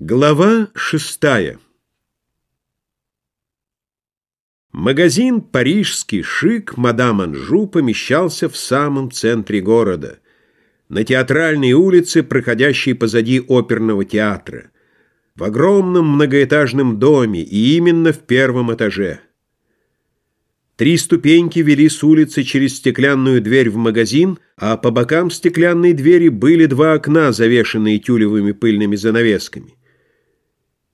Глава шестая Магазин «Парижский шик» мадам Анжу помещался в самом центре города, на театральной улице, проходящей позади оперного театра, в огромном многоэтажном доме и именно в первом этаже. Три ступеньки вели с улицы через стеклянную дверь в магазин, а по бокам стеклянной двери были два окна, завешенные тюлевыми пыльными занавесками.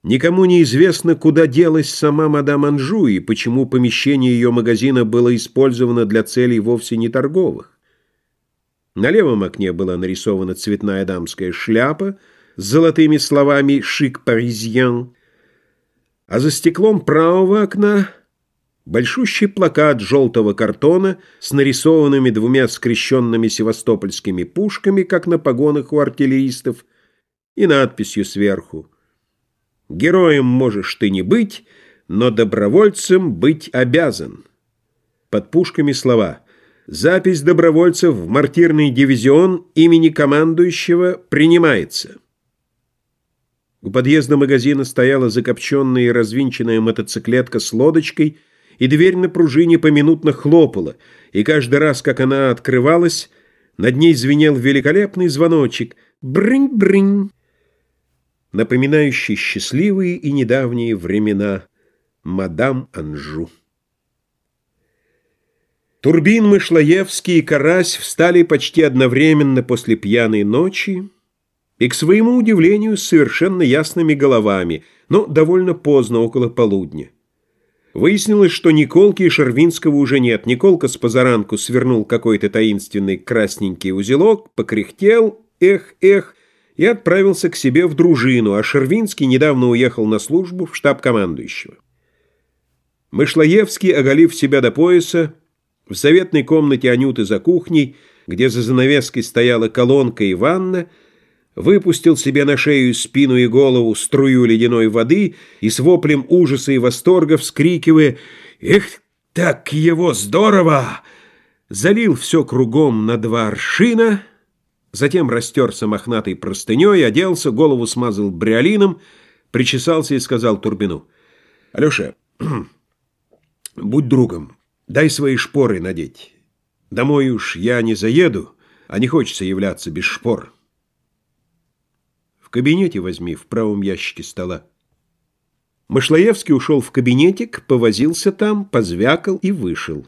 Никому не известно, куда делась сама мадам Анжу и почему помещение ее магазина было использовано для целей вовсе не торговых. На левом окне была нарисована цветная дамская шляпа с золотыми словами «Шик паризьен», а за стеклом правого окна большущий плакат желтого картона с нарисованными двумя скрещенными севастопольскими пушками, как на погонах у артиллеристов, и надписью сверху Героем можешь ты не быть, но добровольцем быть обязан. Под пушками слова «Запись добровольцев в мартирный дивизион имени командующего принимается». У подъезда магазина стояла закопченная и развинченная мотоциклетка с лодочкой, и дверь на пружине поминутно хлопала, и каждый раз, как она открывалась, над ней звенел великолепный звоночек «Брынь-брынь» напоминающий счастливые и недавние времена мадам Анжу. Турбин, Мышлоевский и Карась встали почти одновременно после пьяной ночи и, к своему удивлению, с совершенно ясными головами, но довольно поздно, около полудня. Выяснилось, что Николки и Шервинского уже нет. Николка с позаранку свернул какой-то таинственный красненький узелок, покряхтел, эх, эх, и отправился к себе в дружину, а Шервинский недавно уехал на службу в штаб командующего. Мышлоевский, оголив себя до пояса, в заветной комнате Анюты за кухней, где за занавеской стояла колонка и ванна, выпустил себе на шею, спину и голову струю ледяной воды и с воплем ужаса и восторга, вскрикивая «Эх, так его здорово!» залил все кругом на два аршина — Затем растерся мохнатой простыней, оделся, голову смазал бриолином, причесался и сказал Турбину. «Алеша, будь другом, дай свои шпоры надеть. Домой уж я не заеду, а не хочется являться без шпор. В кабинете возьми, в правом ящике стола». Мышлоевский ушел в кабинетик, повозился там, позвякал и вышел.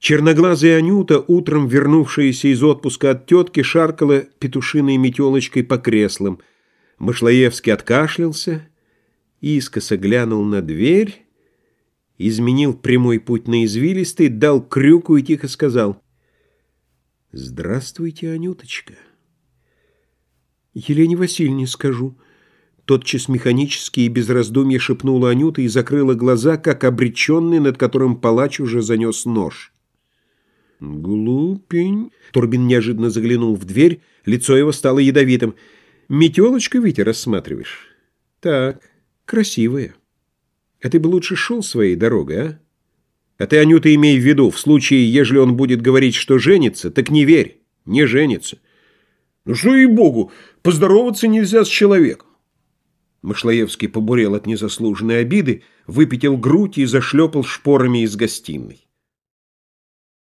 Черноглазая Анюта, утром вернувшаяся из отпуска от тетки, шаркала петушиной метелочкой по креслам. Мышлоевский откашлялся, искоса глянул на дверь, изменил прямой путь на извилистый, дал крюку и тихо сказал «Здравствуйте, Анюточка». «Елене Васильевне скажу». Тотчас механически и без раздумья шепнула Анюта и закрыла глаза, как обреченный, над которым палач уже занес нож. «Глупень!» Турбин неожиданно заглянул в дверь, лицо его стало ядовитым. «Метелочку, Витя, рассматриваешь?» «Так, красивая. А ты бы лучше шел своей дорогой, а? А ты, Анюта, имей в виду, в случае, ежели он будет говорить, что женится, так не верь, не женится. Ну что и богу, поздороваться нельзя с человеком. Машлаевский побурел от незаслуженной обиды, выпятил грудь и зашлепал шпорами из гостиной.